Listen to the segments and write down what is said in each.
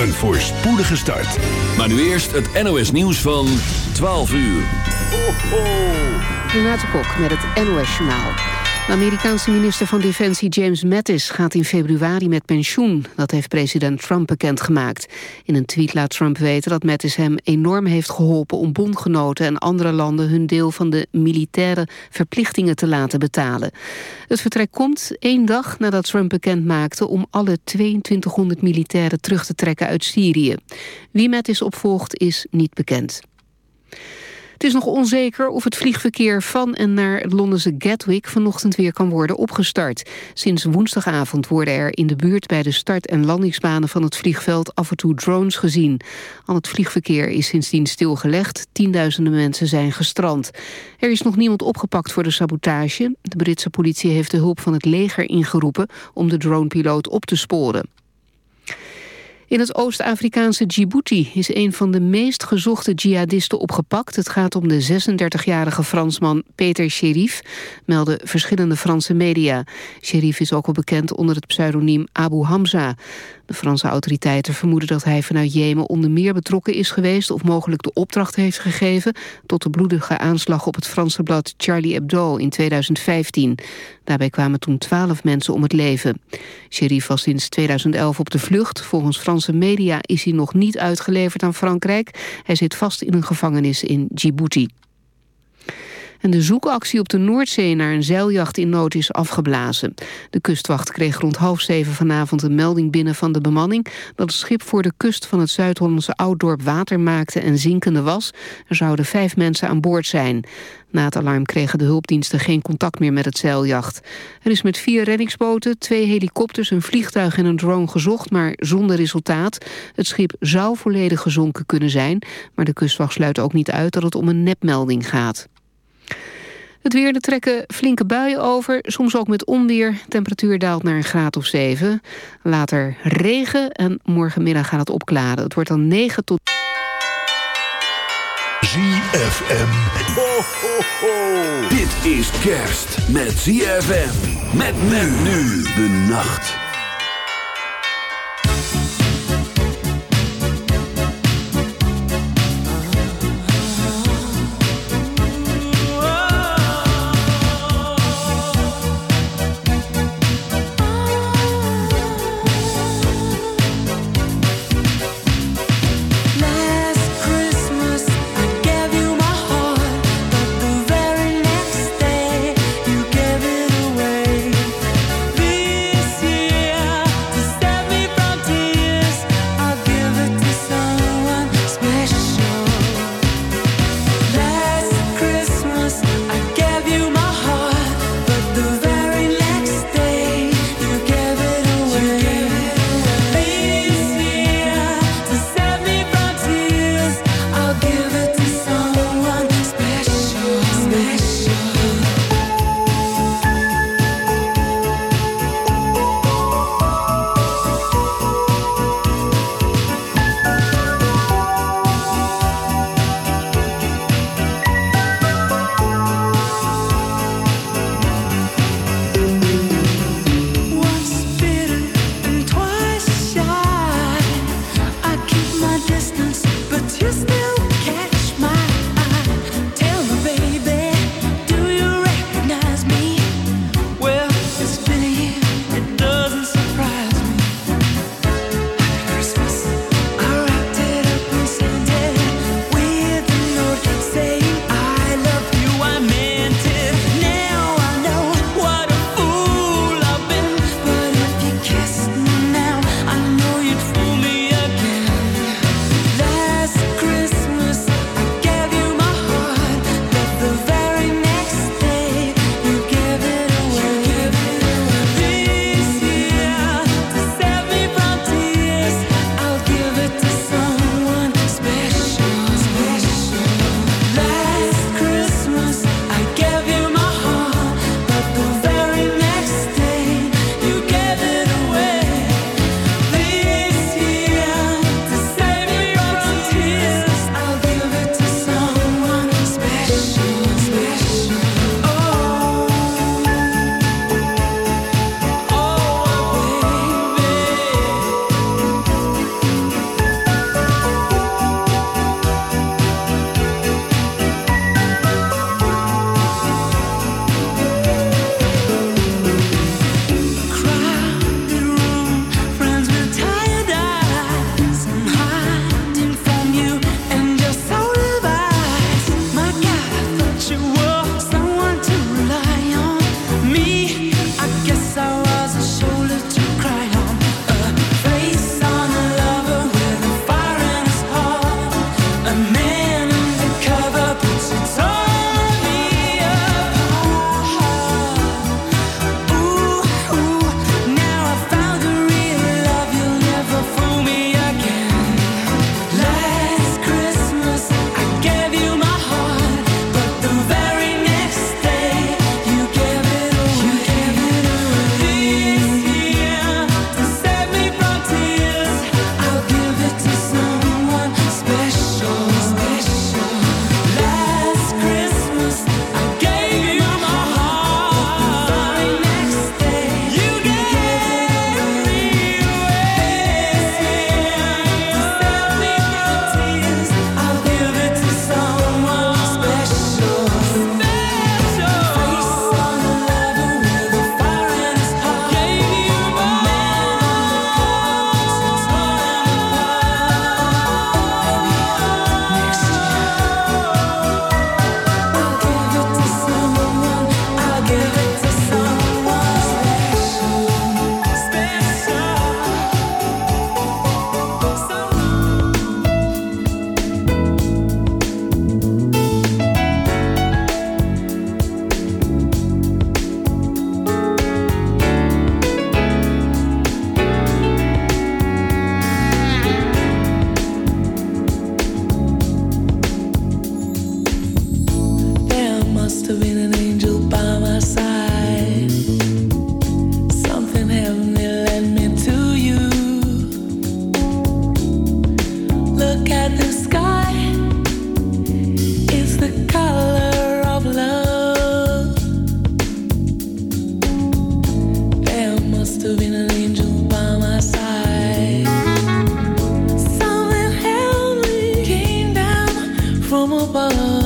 Een voorspoedige start. Maar nu eerst het NOS nieuws van 12 uur. Ho, ho. Renate Kok met het NOS Journaal. De Amerikaanse minister van Defensie James Mattis gaat in februari met pensioen. Dat heeft president Trump bekendgemaakt. In een tweet laat Trump weten dat Mattis hem enorm heeft geholpen... om bondgenoten en andere landen hun deel van de militaire verplichtingen te laten betalen. Het vertrek komt één dag nadat Trump bekend maakte... om alle 2200 militairen terug te trekken uit Syrië. Wie Mattis opvolgt is niet bekend. Het is nog onzeker of het vliegverkeer van en naar het Londense Gatwick vanochtend weer kan worden opgestart. Sinds woensdagavond worden er in de buurt bij de start- en landingsbanen van het vliegveld af en toe drones gezien. Al het vliegverkeer is sindsdien stilgelegd. Tienduizenden mensen zijn gestrand. Er is nog niemand opgepakt voor de sabotage. De Britse politie heeft de hulp van het leger ingeroepen om de dronepiloot op te sporen. In het Oost-Afrikaanse Djibouti is een van de meest gezochte jihadisten opgepakt. Het gaat om de 36-jarige Fransman Peter Sherif, melden verschillende Franse media. Sherif is ook al bekend onder het pseudoniem Abu Hamza. De Franse autoriteiten vermoeden dat hij vanuit Jemen onder meer betrokken is geweest... of mogelijk de opdracht heeft gegeven tot de bloedige aanslag op het Franse blad Charlie Hebdo in 2015. Daarbij kwamen toen twaalf mensen om het leven. Sherif was sinds 2011 op de vlucht. Volgens Franse media is hij nog niet uitgeleverd aan Frankrijk. Hij zit vast in een gevangenis in Djibouti. En de zoekactie op de Noordzee naar een zeiljacht in nood is afgeblazen. De kustwacht kreeg rond half zeven vanavond een melding binnen van de bemanning... dat het schip voor de kust van het Zuid-Hollandse Ouddorp water maakte en zinkende was. Er zouden vijf mensen aan boord zijn. Na het alarm kregen de hulpdiensten geen contact meer met het zeiljacht. Er is met vier reddingsboten, twee helikopters, een vliegtuig en een drone gezocht, maar zonder resultaat. Het schip zou volledig gezonken kunnen zijn, maar de kustwacht sluit ook niet uit dat het om een nepmelding gaat. Het weer, er trekken flinke buien over, soms ook met onweer. Temperatuur daalt naar een graad of 7. Later regen en morgenmiddag gaat het opklaren. Het wordt dan 9 tot... ZFM. Ho, ho, ho. Dit is kerst met ZFM. Met men nu de nacht. 吧。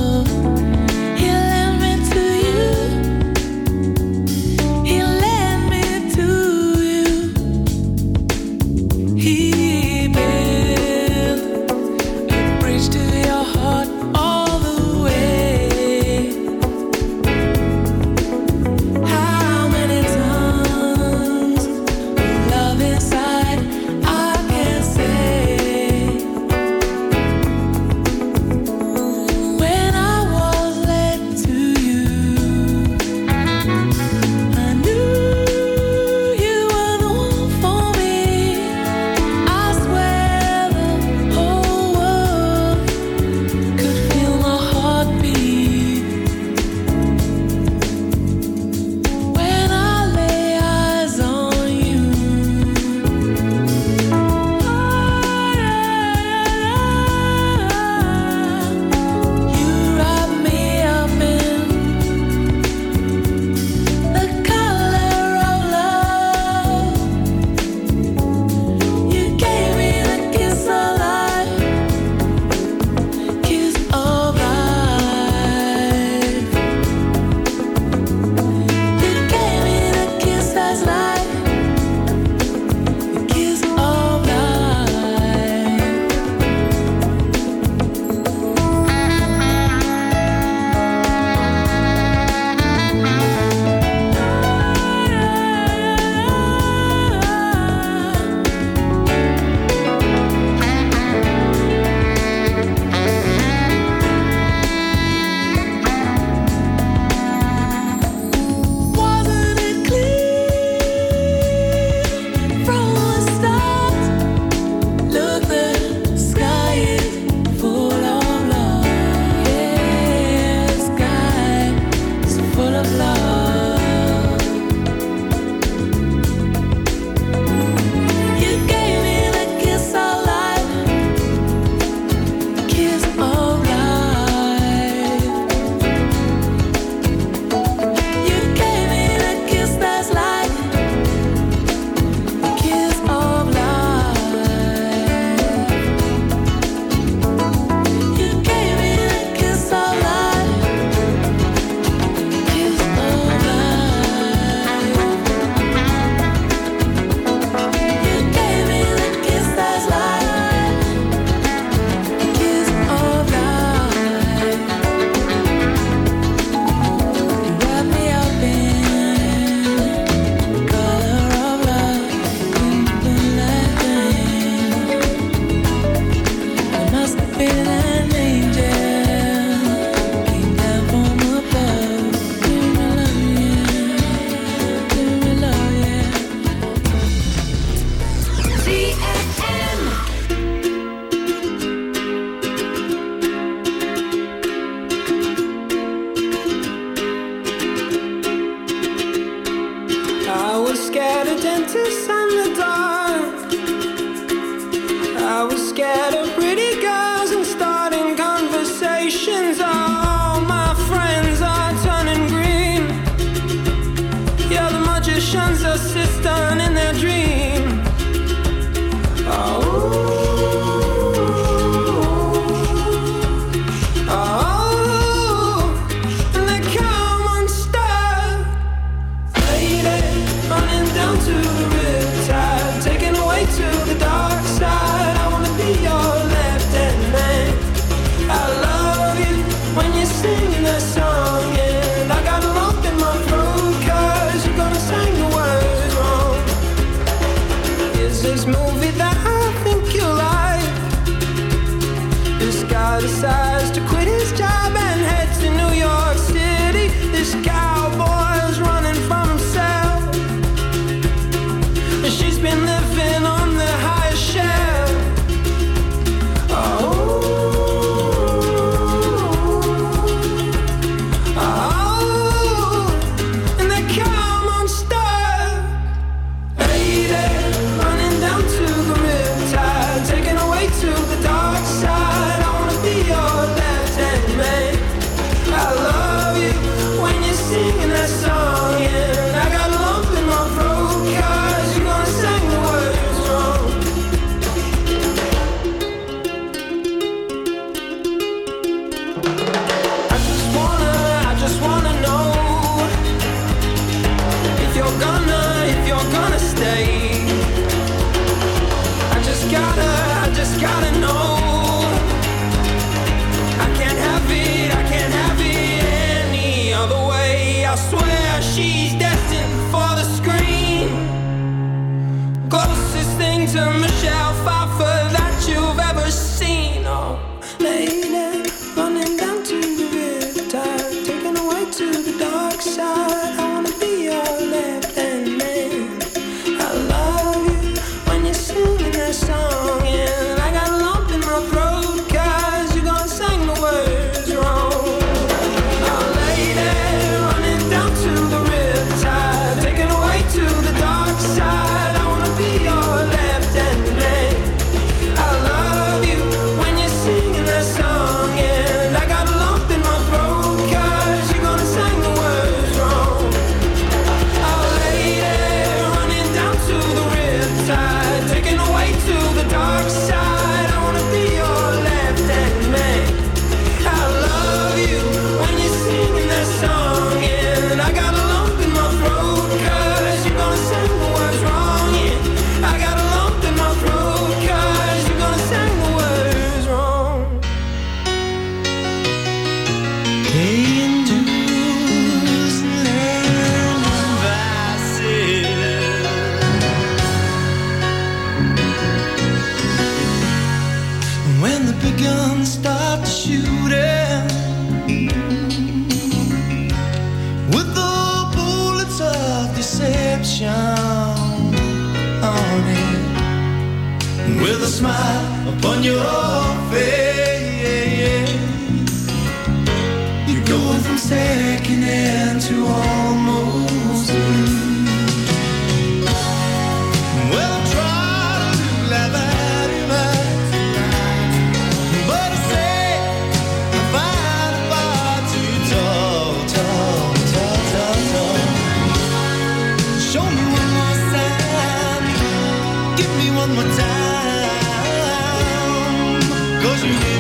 Children, a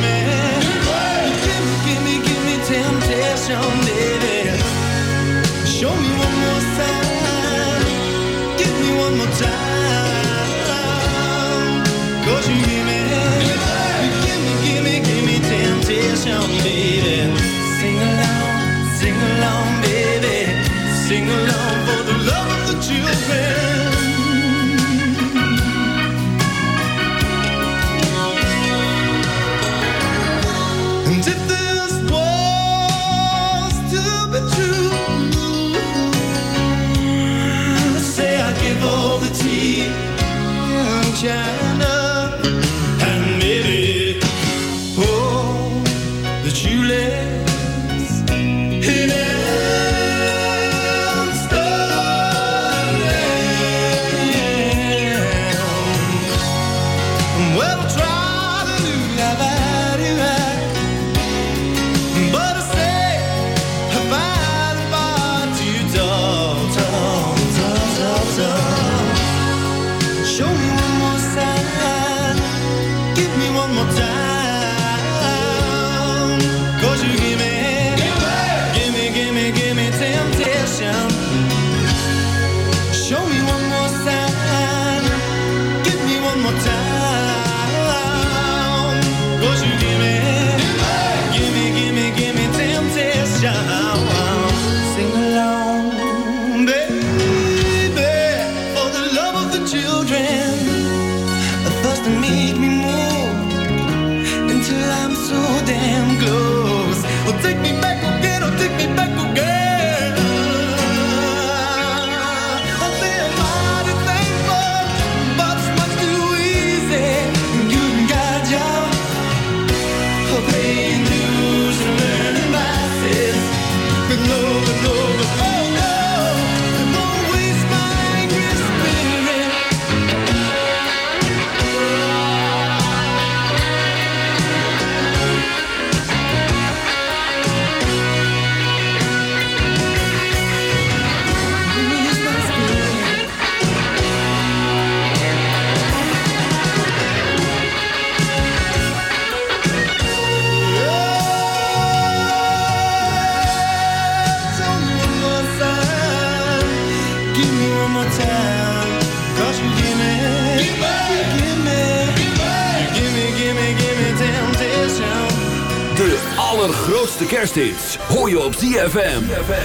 ZFM.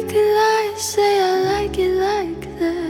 I could lie, say I like it like that,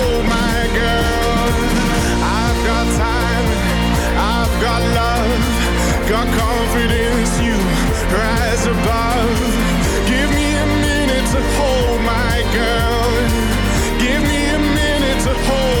hold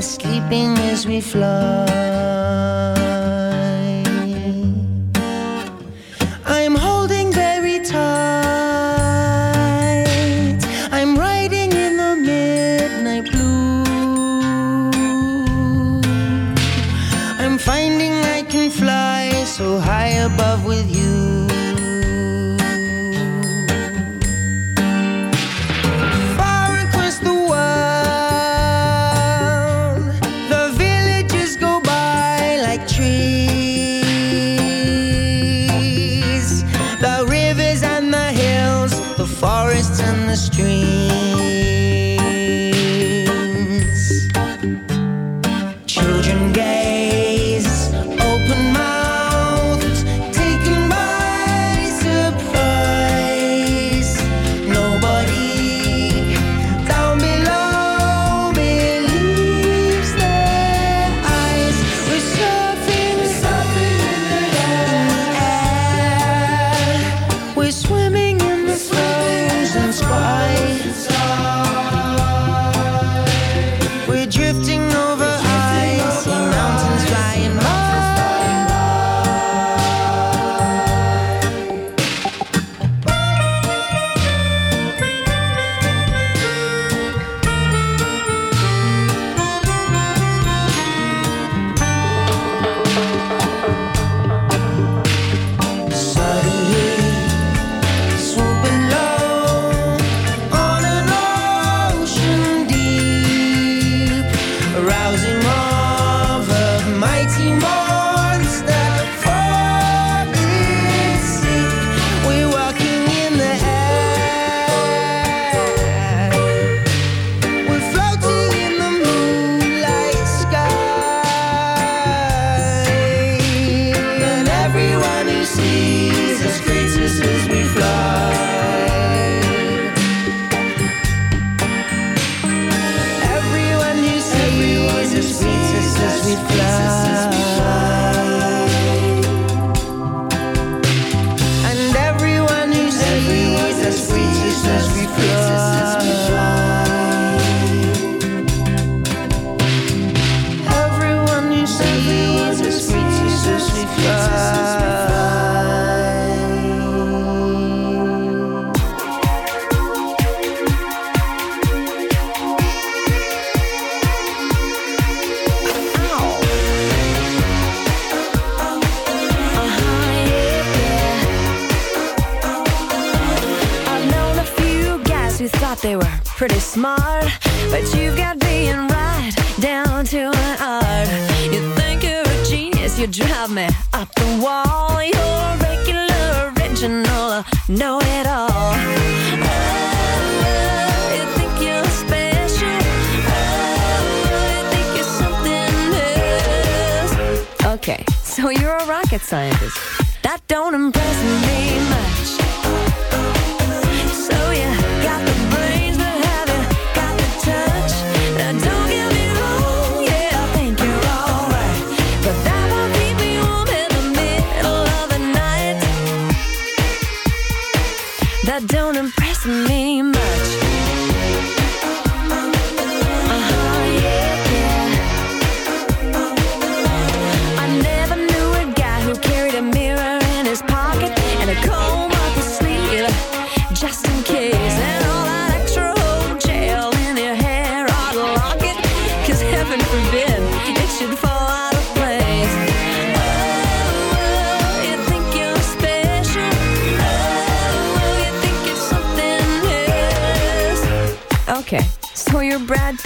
sleeping as we fly.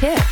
tip.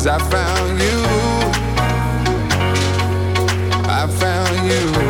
Cause I found you. I found you.